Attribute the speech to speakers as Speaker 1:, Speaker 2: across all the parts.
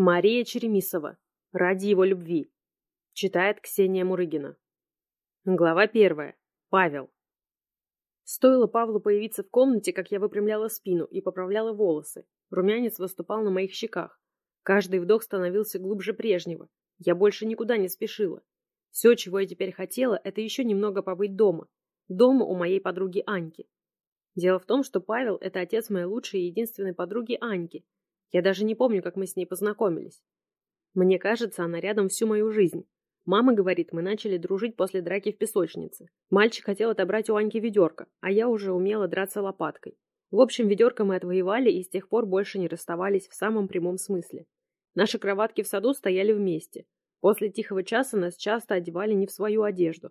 Speaker 1: Мария Черемисова. Ради его любви. Читает Ксения Мурыгина. Глава первая. Павел. Стоило Павлу появиться в комнате, как я выпрямляла спину и поправляла волосы. Румянец выступал на моих щеках. Каждый вдох становился глубже прежнего. Я больше никуда не спешила. Все, чего я теперь хотела, это еще немного побыть дома. Дома у моей подруги Аньки. Дело в том, что Павел – это отец моей лучшей и единственной подруги Аньки, я даже не помню, как мы с ней познакомились. Мне кажется, она рядом всю мою жизнь. Мама говорит, мы начали дружить после драки в песочнице. Мальчик хотел отобрать у Аньки ведерко, а я уже умела драться лопаткой. В общем, ведерко мы отвоевали и с тех пор больше не расставались в самом прямом смысле. Наши кроватки в саду стояли вместе. После тихого часа нас часто одевали не в свою одежду.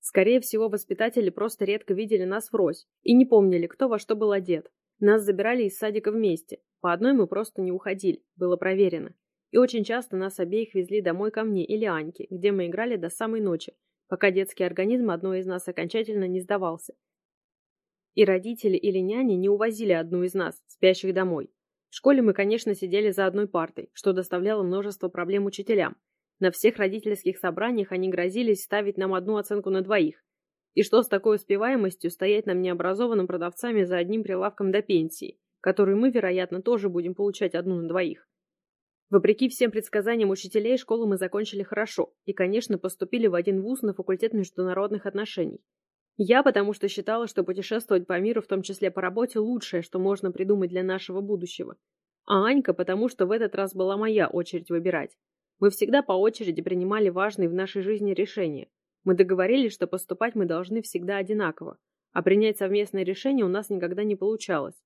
Speaker 1: Скорее всего, воспитатели просто редко видели нас врозь и не помнили, кто во что был одет. Нас забирали из садика вместе. По одной мы просто не уходили, было проверено. И очень часто нас обеих везли домой ко мне или Аньке, где мы играли до самой ночи, пока детский организм одной из нас окончательно не сдавался. И родители или няни не увозили одну из нас, спящих домой. В школе мы, конечно, сидели за одной партой, что доставляло множество проблем учителям. На всех родительских собраниях они грозились ставить нам одну оценку на двоих, и что с такой успеваемостью стоять нам необразованным продавцами за одним прилавком до пенсии, которую мы, вероятно, тоже будем получать одну на двоих. Вопреки всем предсказаниям учителей, школу мы закончили хорошо и, конечно, поступили в один вуз на факультет международных отношений. Я потому что считала, что путешествовать по миру, в том числе по работе, лучшее, что можно придумать для нашего будущего. А Анька потому что в этот раз была моя очередь выбирать. Мы всегда по очереди принимали важные в нашей жизни решения, мы договорились, что поступать мы должны всегда одинаково, а принять совместное решение у нас никогда не получалось.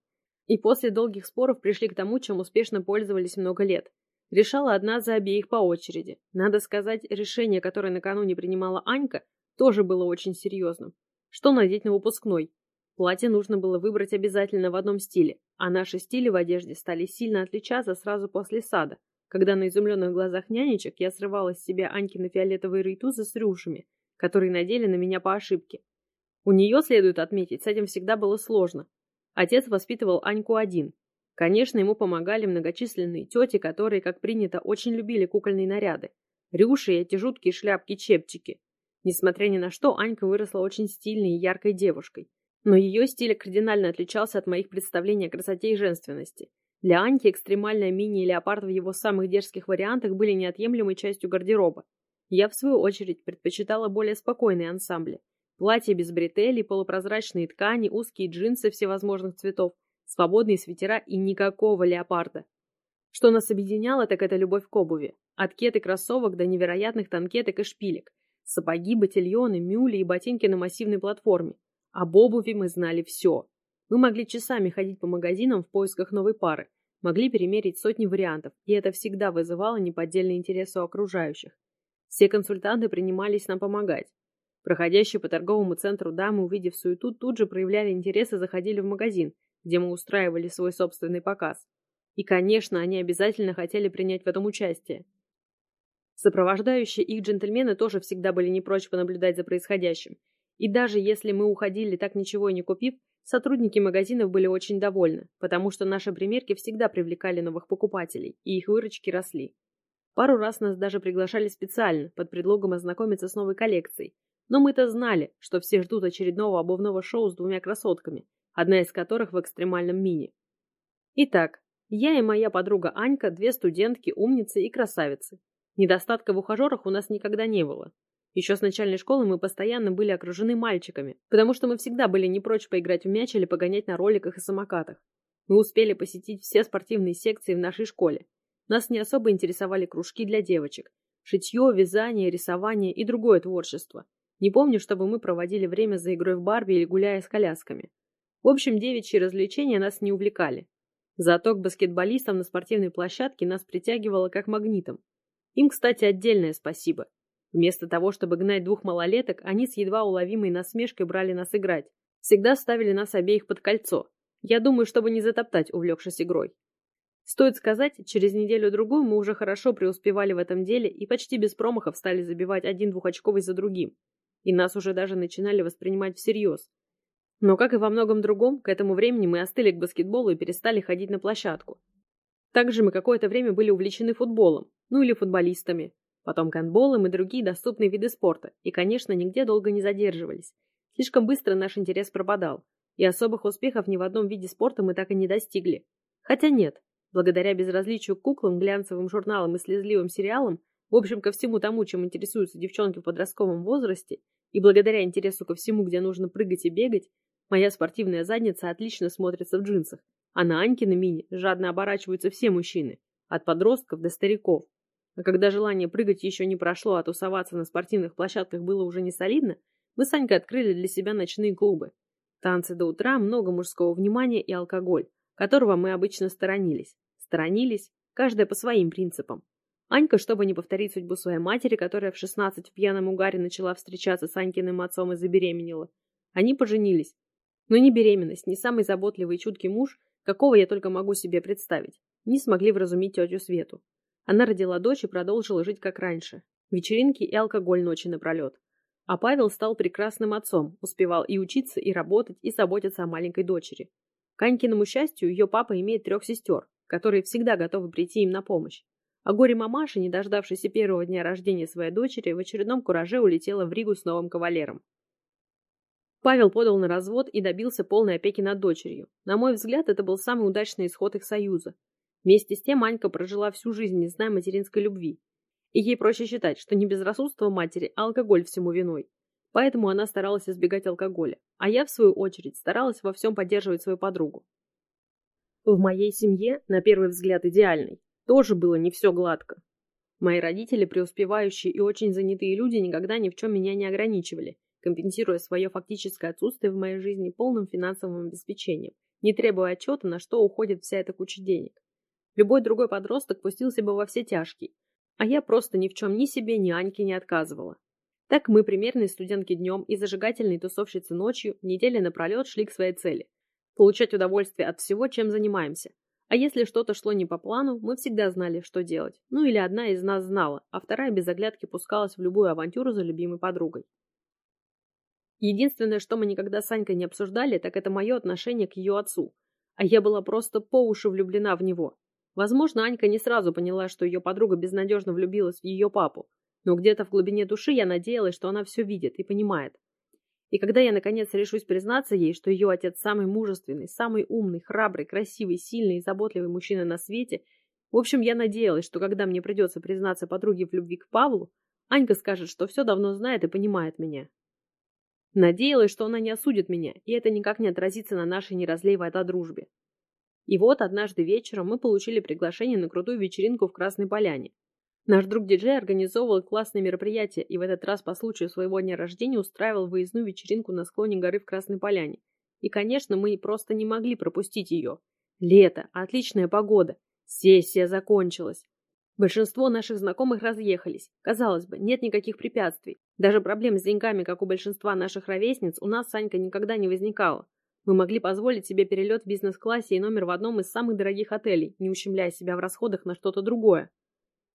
Speaker 1: И после долгих споров пришли к тому, чем успешно пользовались много лет. Решала одна за обеих по очереди. Надо сказать, решение, которое накануне принимала Анька, тоже было очень серьезным. Что надеть на выпускной? Платье нужно было выбрать обязательно в одном стиле, а наши стили в одежде стали сильно отличаться сразу после сада, когда на изумленных глазах нянечек я срывала с себя Анькины фиолетовые рейтузы с рюшами – которые надели на меня по ошибке. У нее, следует отметить, с этим всегда было сложно. Отец воспитывал Аньку один. Конечно, ему помогали многочисленные тети, которые, как принято, очень любили кукольные наряды. Рюши и эти жуткие шляпки-чепчики. Несмотря ни на что, Анька выросла очень стильной и яркой девушкой. Но ее стиль кардинально отличался от моих представлений о красоте и женственности. Для Аньки экстремальная мини и леопард в его самых дерзких вариантах были неотъемлемой частью гардероба. Я, в свою очередь, предпочитала более спокойные ансамбли. Платья без бретелей, полупрозрачные ткани, узкие джинсы всевозможных цветов, свободные свитера и никакого леопарда. Что нас объединяло, так это любовь к обуви. От кет и кроссовок до невероятных танкеток и шпилек. Сапоги, ботильоны, мюли и ботинки на массивной платформе. Об обуви мы знали все. Мы могли часами ходить по магазинам в поисках новой пары, могли перемерить сотни вариантов, и это всегда вызывало неподдельный интерес у окружающих. Все консультанты принимались нам помогать. Проходящие по торговому центру дамы, увидев суету, тут же проявляли интерес и заходили в магазин, где мы устраивали свой собственный показ. И, конечно, они обязательно хотели принять в этом участие. Сопровождающие их джентльмены тоже всегда были не прочь понаблюдать за происходящим. И даже если мы уходили так ничего и не купив, сотрудники магазинов были очень довольны, потому что наши примерки всегда привлекали новых покупателей, и их выручки росли. Пару раз нас даже приглашали специально, под предлогом ознакомиться с новой коллекцией. Но мы-то знали, что все ждут очередного обувного шоу с двумя красотками, одна из которых в экстремальном мини. Итак, я и моя подруга Анька, две студентки, умницы и красавицы. Недостатка в ухажерах у нас никогда не было. Еще с начальной школы мы постоянно были окружены мальчиками, потому что мы всегда были не прочь поиграть в мяч или погонять на роликах и самокатах. Мы успели посетить все спортивные секции в нашей школе, нас не особо интересовали кружки для девочек. Шитье, вязание, рисование и другое творчество. Не помню, чтобы мы проводили время за игрой в Барби или гуляя с колясками. В общем, девичьи развлечения нас не увлекали. Зато к баскетболистам на спортивной площадке нас притягивало как магнитом. Им, кстати, отдельное спасибо. Вместо того, чтобы гнать двух малолеток, они с едва уловимой насмешкой брали нас играть. Всегда ставили нас обеих под кольцо. Я думаю, чтобы не затоптать, увлекшись игрой. Стоит сказать, через неделю-другую мы уже хорошо преуспевали в этом деле и почти без промахов стали забивать один двухочковый за другим. И нас уже даже начинали воспринимать всерьез. Но, как и во многом другом, к этому времени мы остыли к баскетболу и перестали ходить на площадку. Также мы какое-то время были увлечены футболом, ну или футболистами, потом гандболом и другие доступные виды спорта, и, конечно, нигде долго не задерживались. Слишком быстро наш интерес пропадал, и особых успехов ни в одном виде спорта мы так и не достигли. Хотя нет, благодаря безразличию к куклам, глянцевым журналам и слезливым сериалам, в общем, ко всему тому, чем интересуются девчонки в подростковом возрасте, и благодаря интересу ко всему, где нужно прыгать и бегать, моя спортивная задница отлично смотрится в джинсах, а на Анькиной мини жадно оборачиваются все мужчины, от подростков до стариков. А когда желание прыгать еще не прошло, а тусоваться на спортивных площадках было уже не солидно, мы с Анькой открыли для себя ночные клубы. Танцы до утра, много мужского внимания и алкоголь, которого мы обычно сторонились. Сторонились, каждая по своим принципам. Анька, чтобы не повторить судьбу своей матери, которая в 16 в пьяном угаре начала встречаться с Анькиным отцом и забеременела. Они поженились. Но ни беременность, ни самый заботливый и чуткий муж какого я только могу себе представить, не смогли вразумить тетю Свету. Она родила дочь и продолжила жить как раньше. Вечеринки и алкоголь ночи напролет. А Павел стал прекрасным отцом, успевал и учиться, и работать, и заботиться о маленькой дочери. К Анькиному счастью, ее папа имеет трех сестер, которые всегда готовы прийти им на помощь. А горе-мамаша, не дождавшаяся первого дня рождения своей дочери, в очередном кураже улетела в Ригу с новым кавалером. Павел подал на развод и добился полной опеки над дочерью. На мой взгляд, это был самый удачный исход их союза. Вместе с тем Анька прожила всю жизнь, не зная материнской любви. И ей проще считать, что не безрассудство матери, а алкоголь всему виной. Поэтому она старалась избегать алкоголя. А я, в свою очередь, старалась во всем поддерживать свою подругу. В моей семье, на первый взгляд идеальной, тоже было не все гладко. Мои родители, преуспевающие и очень занятые люди, никогда ни в чем меня не ограничивали компенсируя свое фактическое отсутствие в моей жизни полным финансовым обеспечением, не требуя отчета, на что уходит вся эта куча денег. Любой другой подросток пустился бы во все тяжкие, а я просто ни в чем ни себе, ни Аньке не отказывала. Так мы, примерные студентки днем и зажигательные тусовщицы ночью, недели напролет шли к своей цели – получать удовольствие от всего, чем занимаемся. А если что-то шло не по плану, мы всегда знали, что делать. Ну или одна из нас знала, а вторая без оглядки пускалась в любую авантюру за любимой подругой. Единственное, что мы никогда с Анькой не обсуждали, так это мое отношение к ее отцу. А я была просто по уши влюблена в него. Возможно, Анька не сразу поняла, что ее подруга безнадежно влюбилась в ее папу. Но где-то в глубине души я надеялась, что она все видит и понимает. И когда я наконец решусь признаться ей, что ее отец самый мужественный, самый умный, храбрый, красивый, сильный и заботливый мужчина на свете, в общем, я надеялась, что когда мне придется признаться подруге в любви к Павлу, Анька скажет, что все давно знает и понимает меня. Надеялась, что она не осудит меня, и это никак не отразится на нашей не разлей вода дружбе. И вот однажды вечером мы получили приглашение на крутую вечеринку в Красной Поляне. Наш друг-диджей организовывал классное мероприятие и в этот раз по случаю своего дня рождения устраивал выездную вечеринку на склоне горы в Красной Поляне. И, конечно, мы просто не могли пропустить ее. Лето, отличная погода. Сессия закончилась. Большинство наших знакомых разъехались. Казалось бы, нет никаких препятствий. Даже проблем с деньгами, как у большинства наших ровесниц, у нас с Санькой никогда не возникало. Мы могли позволить себе перелет в бизнес-классе и номер в одном из самых дорогих отелей, не ущемляя себя в расходах на что-то другое.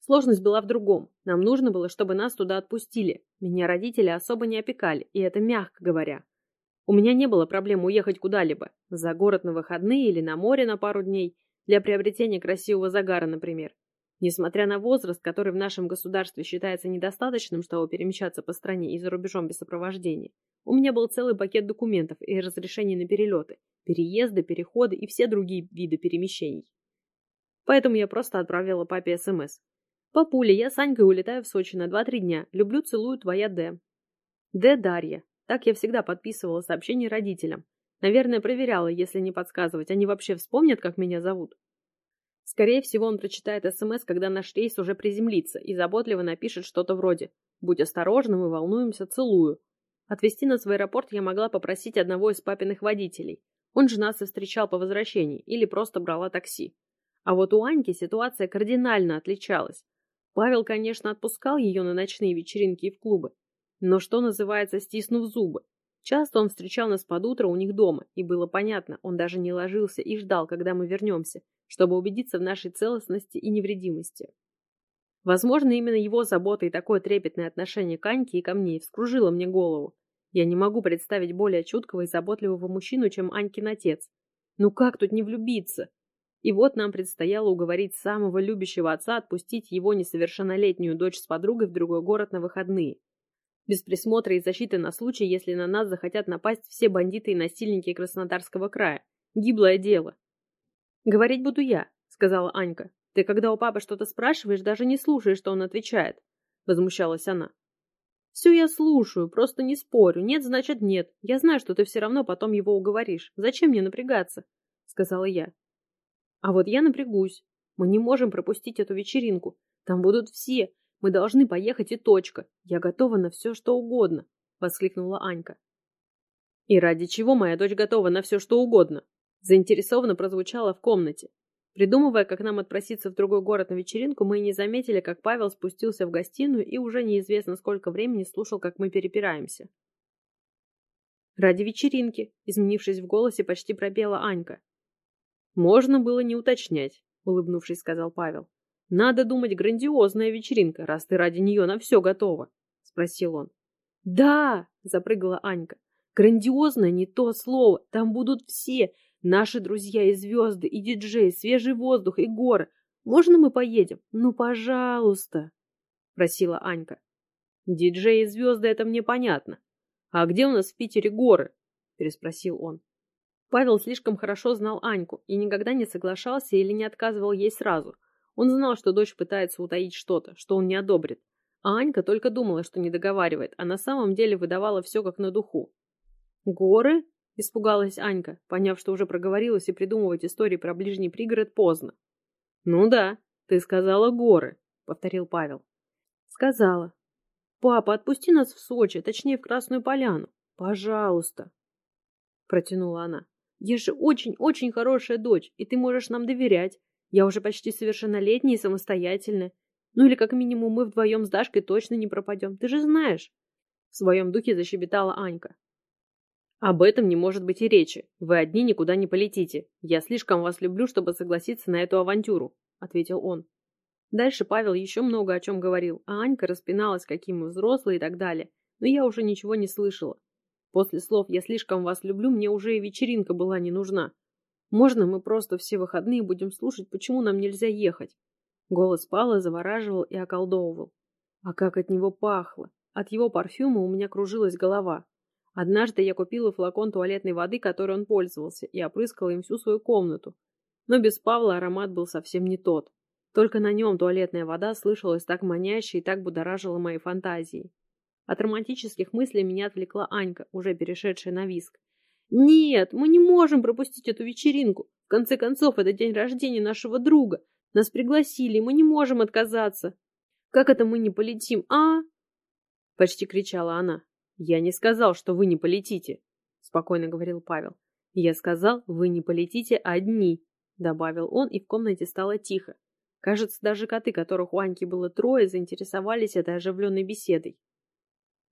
Speaker 1: Сложность была в другом. Нам нужно было, чтобы нас туда отпустили. Меня родители особо не опекали, и это мягко говоря. У меня не было проблем уехать куда-либо. За город на выходные или на море на пару дней. Для приобретения красивого загара, например. Несмотря на возраст, который в нашем государстве считается недостаточным, чтобы перемещаться по стране и за рубежом без сопровождения, у меня был целый пакет документов и разрешений на перелеты, переезды, переходы и все другие виды перемещений. Поэтому я просто отправила папе СМС. «Папуля, я с Анькой улетаю в Сочи на 2-3 дня. Люблю, целую, твоя Д». Д. Дарья. Так я всегда подписывала сообщения родителям. Наверное, проверяла, если не подсказывать. Они вообще вспомнят, как меня зовут. Скорее всего, он прочитает СМС, когда наш рейс уже приземлится, и заботливо напишет что-то вроде «Будь осторожным, мы волнуемся, целую». Отвезти нас в аэропорт я могла попросить одного из папиных водителей. Он же нас и встречал по возвращении, или просто брала такси. А вот у Аньки ситуация кардинально отличалась. Павел, конечно, отпускал ее на ночные вечеринки и в клубы. Но что называется, стиснув зубы. Часто он встречал нас под утро у них дома, и было понятно, он даже не ложился и ждал, когда мы вернемся, чтобы убедиться в нашей целостности и невредимости. Возможно, именно его забота и такое трепетное отношение к Аньке и ко мне вскружило мне голову. Я не могу представить более чуткого и заботливого мужчину, чем Анькин отец. Ну как тут не влюбиться? И вот нам предстояло уговорить самого любящего отца отпустить его несовершеннолетнюю дочь с подругой в другой город на выходные. Без присмотра и защиты на случай, если на нас захотят напасть все бандиты и насильники Краснодарского края. Гиблое дело. «Говорить буду я», — сказала Анька. «Ты, когда у папы что-то спрашиваешь, даже не слушаешь, что он отвечает», — возмущалась она. «Все я слушаю, просто не спорю. Нет, значит нет. Я знаю, что ты все равно потом его уговоришь. Зачем мне напрягаться?» — сказала я. «А вот я напрягусь. Мы не можем пропустить эту вечеринку. Там будут все. Мы должны поехать и точка. Я готова на все, что угодно», — воскликнула Анька. «И ради чего моя дочь готова на все, что угодно?» Заинтересованно прозвучало в комнате. Придумывая, как нам отпроситься в другой город на вечеринку, мы и не заметили, как Павел спустился в гостиную и уже неизвестно сколько времени слушал, как мы перепираемся. «Ради вечеринки», — изменившись в голосе, почти пропела Анька. «Можно было не уточнять», — улыбнувшись, сказал Павел. «Надо думать, грандиозная вечеринка, раз ты ради нее на все готова», — спросил он. «Да!» — запрыгала Анька. «Грандиозное не то слово, там будут все, Наши друзья и звезды, и диджей, свежий воздух, и горы. Можно мы поедем? Ну, пожалуйста!» — просила Анька. «Диджей и звезды — это мне понятно. А где у нас в Питере горы?» — переспросил он. Павел слишком хорошо знал Аньку и никогда не соглашался или не отказывал ей сразу. Он знал, что дочь пытается утаить что-то, что он не одобрит. А Анька только думала, что не договаривает, а на самом деле выдавала все как на духу. «Горы?» Испугалась Анька, поняв, что уже проговорилась и придумывать истории про ближний пригород поздно. «Ну да, ты сказала горы», — повторил Павел. «Сказала. Папа, отпусти нас в Сочи, точнее, в Красную Поляну. Пожалуйста», — протянула она. «Я же очень-очень хорошая дочь, и ты можешь нам доверять. Я уже почти совершеннолетняя и самостоятельная. Ну или как минимум мы вдвоем с Дашкой точно не пропадем, ты же знаешь». В своем духе защебетала Анька. Об этом не может быть и речи. Вы одни никуда не полетите. Я слишком вас люблю, чтобы согласиться на эту авантюру, ответил он. Дальше Павел еще много о чем говорил, а Анька распиналась, какие мы взрослые и так далее, но я уже ничего не слышала. После слов «я слишком вас люблю» мне уже и вечеринка была не нужна. Можно мы просто все выходные будем слушать, почему нам нельзя ехать? Голос Павла завораживал и околдовывал. А как от него пахло! От его парфюма у меня кружилась голова. Однажды я купила флакон туалетной воды, которой он пользовался, и опрыскала им всю свою комнату. Но без Павла аромат был совсем не тот. Только на нем туалетная вода слышалась так маняще и так будоражила мои фантазии. От романтических мыслей меня отвлекла Анька, уже перешедшая на виск. «Нет, мы не можем пропустить эту вечеринку. В конце концов, это день рождения нашего друга. Нас пригласили, и мы не можем отказаться. Как это мы не полетим, а?» Почти кричала она. «Я не сказал, что вы не полетите», — спокойно говорил Павел. «Я сказал, вы не полетите одни», — добавил он, и в комнате стало тихо. Кажется, даже коты, которых у Аньки было трое, заинтересовались этой оживленной беседой.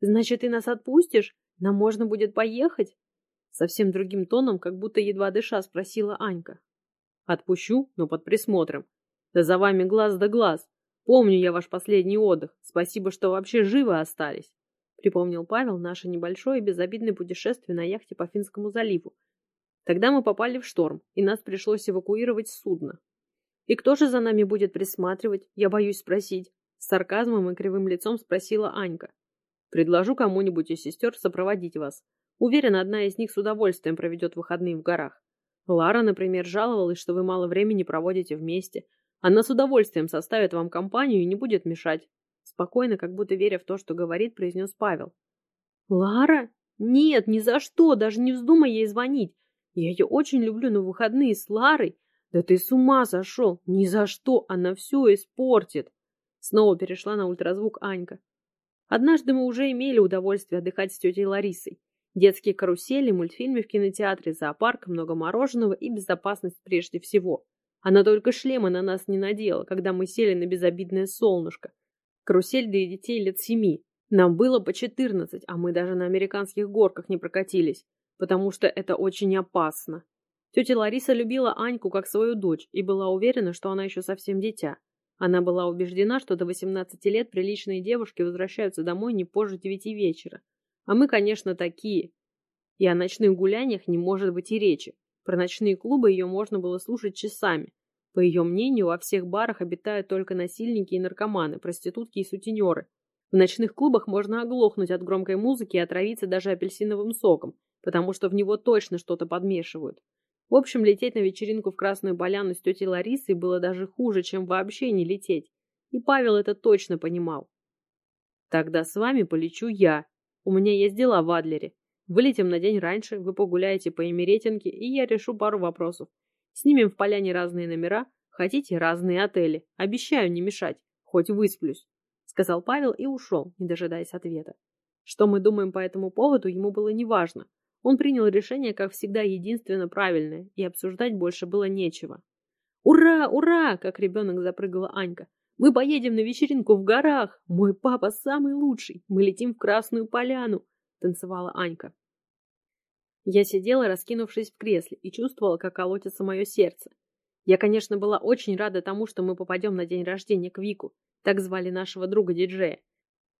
Speaker 1: «Значит, ты нас отпустишь? Нам можно будет поехать?» Совсем другим тоном, как будто едва дыша, спросила Анька. «Отпущу, но под присмотром. Да за вами глаз да глаз. Помню я ваш последний отдых. Спасибо, что вообще живы остались припомнил Павел наше небольшое и безобидное путешествие на яхте по Финскому заливу. Тогда мы попали в шторм, и нас пришлось эвакуировать с судна. «И кто же за нами будет присматривать? Я боюсь спросить». С сарказмом и кривым лицом спросила Анька. «Предложу кому-нибудь из сестер сопроводить вас. Уверена, одна из них с удовольствием проведет выходные в горах. Лара, например, жаловалась, что вы мало времени проводите вместе. Она с удовольствием составит вам компанию и не будет мешать. Спокойно, как будто веря в то, что говорит, произнес Павел. «Лара? Нет, ни за что, даже не вздумай ей звонить. Я ее очень люблю на выходные с Ларой. Да ты с ума сошел! Ни за что, она все испортит!» Снова перешла на ультразвук Анька. Однажды мы уже имели удовольствие отдыхать с тетей Ларисой. Детские карусели, мультфильмы в кинотеатре, зоопарк, много мороженого и безопасность прежде всего. Она только шлема на нас не надела, когда мы сели на безобидное солнышко. Карусель для детей лет семи. Нам было по четырнадцать, а мы даже на американских горках не прокатились, потому что это очень опасно. Тетя Лариса любила Аньку как свою дочь и была уверена, что она еще совсем дитя. Она была убеждена, что до 18 лет приличные девушки возвращаются домой не позже девяти вечера. А мы, конечно, такие. И о ночных гуляниях не может быть и речи. Про ночные клубы ее можно было слушать часами. По ее мнению, во всех барах обитают только насильники и наркоманы, проститутки и сутенеры. В ночных клубах можно оглохнуть от громкой музыки и отравиться даже апельсиновым соком, потому что в него точно что-то подмешивают. В общем, лететь на вечеринку в Красную Поляну с тетей Ларисой было даже хуже, чем вообще не лететь. И Павел это точно понимал. Тогда с вами полечу я. У меня есть дела в Адлере. Вылетим на день раньше, вы погуляете по Эмеретинке, и я решу пару вопросов. Снимем в поляне разные номера, хотите разные отели. Обещаю не мешать, хоть высплюсь, сказал Павел и ушел, не дожидаясь ответа. Что мы думаем по этому поводу, ему было неважно. Он принял решение, как всегда, единственно правильное, и обсуждать больше было нечего. «Ура! Ура!» – как ребенок запрыгала Анька. «Мы поедем на вечеринку в горах! Мой папа самый лучший! Мы летим в Красную Поляну!» – танцевала Анька. Я сидела, раскинувшись в кресле, и чувствовала, как колотится мое сердце. Я, конечно, была очень рада тому, что мы попадем на день рождения к Вику, так звали нашего друга-диджея.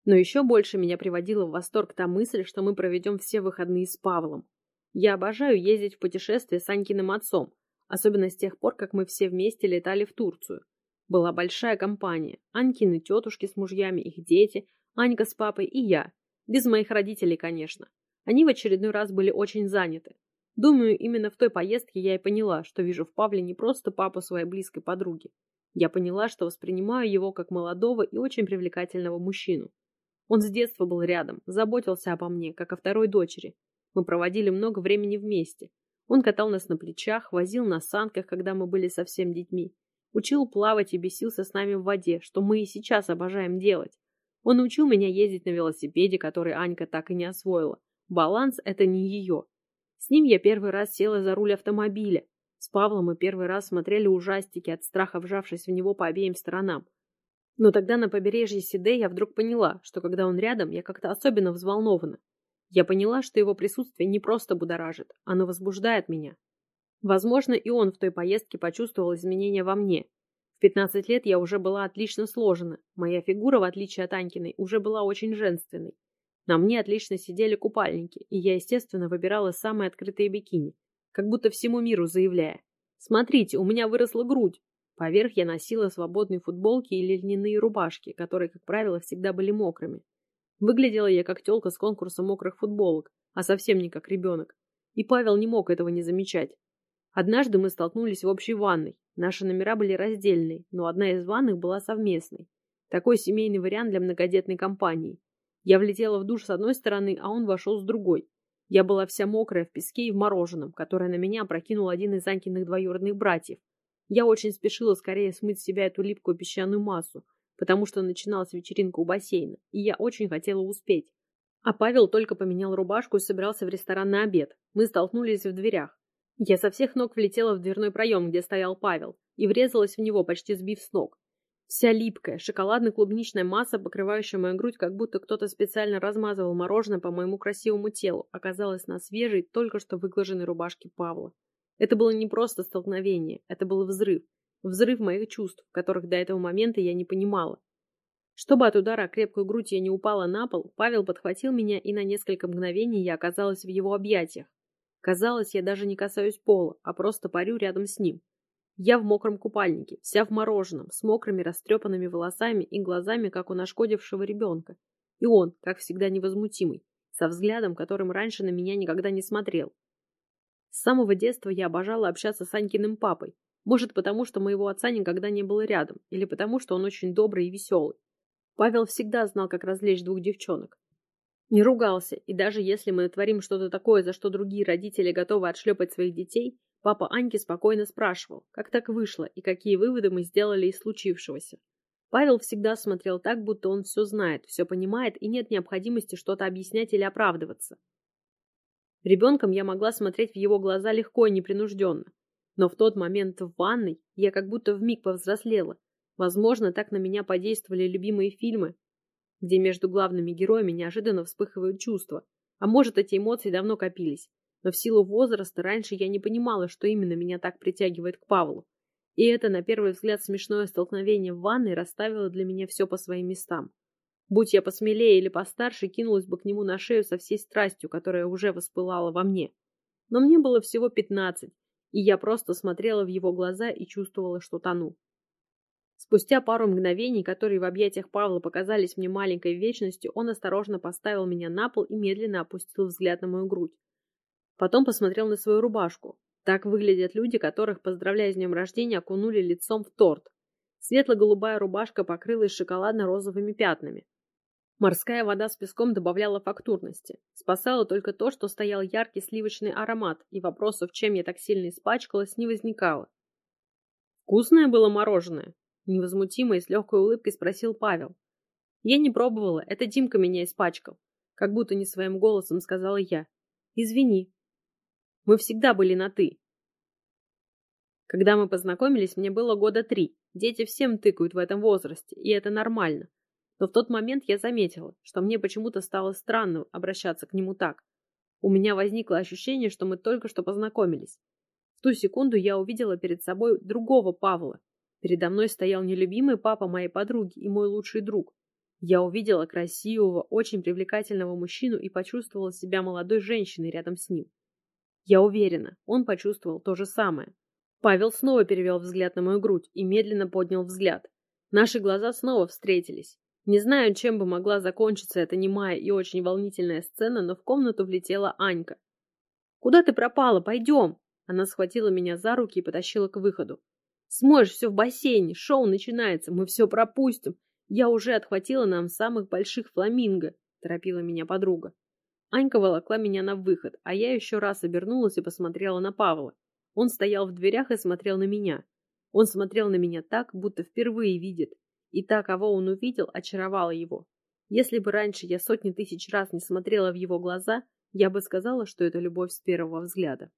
Speaker 1: Но еще больше меня приводила в восторг та мысль, что мы проведем все выходные с Павлом. Я обожаю ездить в путешествия с Анькиным отцом, особенно с тех пор, как мы все вместе летали в Турцию. Была большая компания. Анькины тетушки с мужьями, их дети, Анька с папой и я. Без моих родителей, конечно. Они в очередной раз были очень заняты. Думаю, именно в той поездке я и поняла, что вижу в Павле не просто папу своей близкой подруги. Я поняла, что воспринимаю его как молодого и очень привлекательного мужчину. Он с детства был рядом, заботился обо мне, как о второй дочери. Мы проводили много времени вместе. Он катал нас на плечах, возил на санках, когда мы были совсем детьми. Учил плавать и бесился с нами в воде, что мы и сейчас обожаем делать. Он научил меня ездить на велосипеде, который Анька так и не освоила. Баланс – это не ее. С ним я первый раз села за руль автомобиля. С Павлом мы первый раз смотрели ужастики, от страха вжавшись в него по обеим сторонам. Но тогда на побережье Сиде я вдруг поняла, что когда он рядом, я как-то особенно взволнована. Я поняла, что его присутствие не просто будоражит, оно возбуждает меня. Возможно, и он в той поездке почувствовал изменения во мне. В 15 лет я уже была отлично сложена, моя фигура, в отличие от Анькиной, уже была очень женственной. На мне отлично сидели купальники, и я, естественно, выбирала самые открытые бикини, как будто всему миру заявляя. «Смотрите, у меня выросла грудь!» Поверх я носила свободные футболки или льняные рубашки, которые, как правило, всегда были мокрыми. Выглядела я как тёлка с конкурса мокрых футболок, а совсем не как ребенок. И Павел не мог этого не замечать. Однажды мы столкнулись в общей ванной. Наши номера были раздельные, но одна из ванных была совместной. Такой семейный вариант для многодетной компании. Я влетела в душ с одной стороны, а он вошел с другой. Я была вся мокрая в песке и в мороженом, которое на меня опрокинул один из Анькиных двоюродных братьев. Я очень спешила скорее смыть с себя эту липкую песчаную массу, потому что начиналась вечеринка у бассейна, и я очень хотела успеть. А Павел только поменял рубашку и собирался в ресторан на обед. Мы столкнулись в дверях. Я со всех ног влетела в дверной проем, где стоял Павел, и врезалась в него, почти сбив с ног. Вся липкая, шоколадно-клубничная масса, покрывающая мою грудь, как будто кто-то специально размазывал мороженое по моему красивому телу, оказалась на свежей, только что выглаженной рубашке Павла. Это было не просто столкновение, это был взрыв. Взрыв моих чувств, которых до этого момента я не понимала. Чтобы от удара крепкую грудь я не упала на пол, Павел подхватил меня, и на несколько мгновений я оказалась в его объятиях. Казалось, я даже не касаюсь пола, а просто парю рядом с ним. Я в мокром купальнике, вся в мороженом, с мокрыми растрепанными волосами и глазами, как у нашкодившего ребенка. И он, как всегда, невозмутимый, со взглядом, которым раньше на меня никогда не смотрел. С самого детства я обожала общаться с Анькиным папой. Может, потому что моего отца никогда не было рядом, или потому что он очень добрый и веселый. Павел всегда знал, как развлечь двух девчонок. Не ругался, и даже если мы натворим что-то такое, за что другие родители готовы отшлепать своих детей, Папа Аньки спокойно спрашивал, как так вышло и какие выводы мы сделали из случившегося. Павел всегда смотрел так, будто он все знает, все понимает и нет необходимости что-то объяснять или оправдываться. Ребенком я могла смотреть в его глаза легко и непринужденно. Но в тот момент в ванной я как будто вмиг повзрослела. Возможно, так на меня подействовали любимые фильмы, где между главными героями неожиданно вспыхивают чувства. А может, эти эмоции давно копились но в силу возраста раньше я не понимала, что именно меня так притягивает к Павлу. И это, на первый взгляд, смешное столкновение в ванной расставило для меня все по своим местам. Будь я посмелее или постарше, кинулась бы к нему на шею со всей страстью, которая уже воспылала во мне. Но мне было всего пятнадцать, И я просто смотрела в его глаза и чувствовала, что тону. Спустя пару мгновений, которые в объятиях Павла показались мне маленькой вечностью, он осторожно поставил меня на пол и медленно опустил взгляд на мою грудь. Потом посмотрел на свою рубашку. Так выглядят люди, которых, поздравляя с днем рождения, окунули лицом в торт. Светло-голубая рубашка покрылась шоколадно-розовыми пятнами. Морская вода с песком добавляла фактурности. Спасало только то, что стоял яркий сливочный аромат, и вопросов, чем я так сильно испачкалась, не возникало. «Вкусное было мороженое?» Невозмутимо и с легкой улыбкой спросил Павел. «Я не пробовала, это Димка меня испачкал», как будто не своим голосом сказала я. «Извини». Мы всегда были на «ты». Когда мы познакомились, мне было года три. Дети всем тыкают в этом возрасте, и это нормально. Но в тот момент я заметила, что мне почему-то стало странно обращаться к нему так. У меня возникло ощущение, что мы только что познакомились. В ту секунду я увидела перед собой другого Павла. Передо мной стоял нелюбимый папа моей подруги и мой лучший друг. Я увидела красивого, очень привлекательного мужчину и почувствовала себя молодой женщиной рядом с ним. Я уверена, он почувствовал то же самое. Павел снова перевел взгляд на мою грудь и медленно поднял взгляд. Наши глаза снова встретились. Не знаю, чем бы могла закончиться эта немая и очень волнительная сцена, но в комнату влетела Анька. «Куда ты пропала? Пойдем!» Она схватила меня за руки и потащила к выходу. «Смоешь все в бассейне, шоу начинается, мы все пропустим. Я уже отхватила нам самых больших фламинго», – торопила меня подруга. Анька волокла меня на выход, а я еще раз обернулась и посмотрела на Павла. Он стоял в дверях и смотрел на меня. Он смотрел на меня так, будто впервые видит, и та, кого он увидел, очаровала его. Если бы раньше я сотни тысяч раз не смотрела в его глаза, я бы сказала, что это любовь с первого взгляда.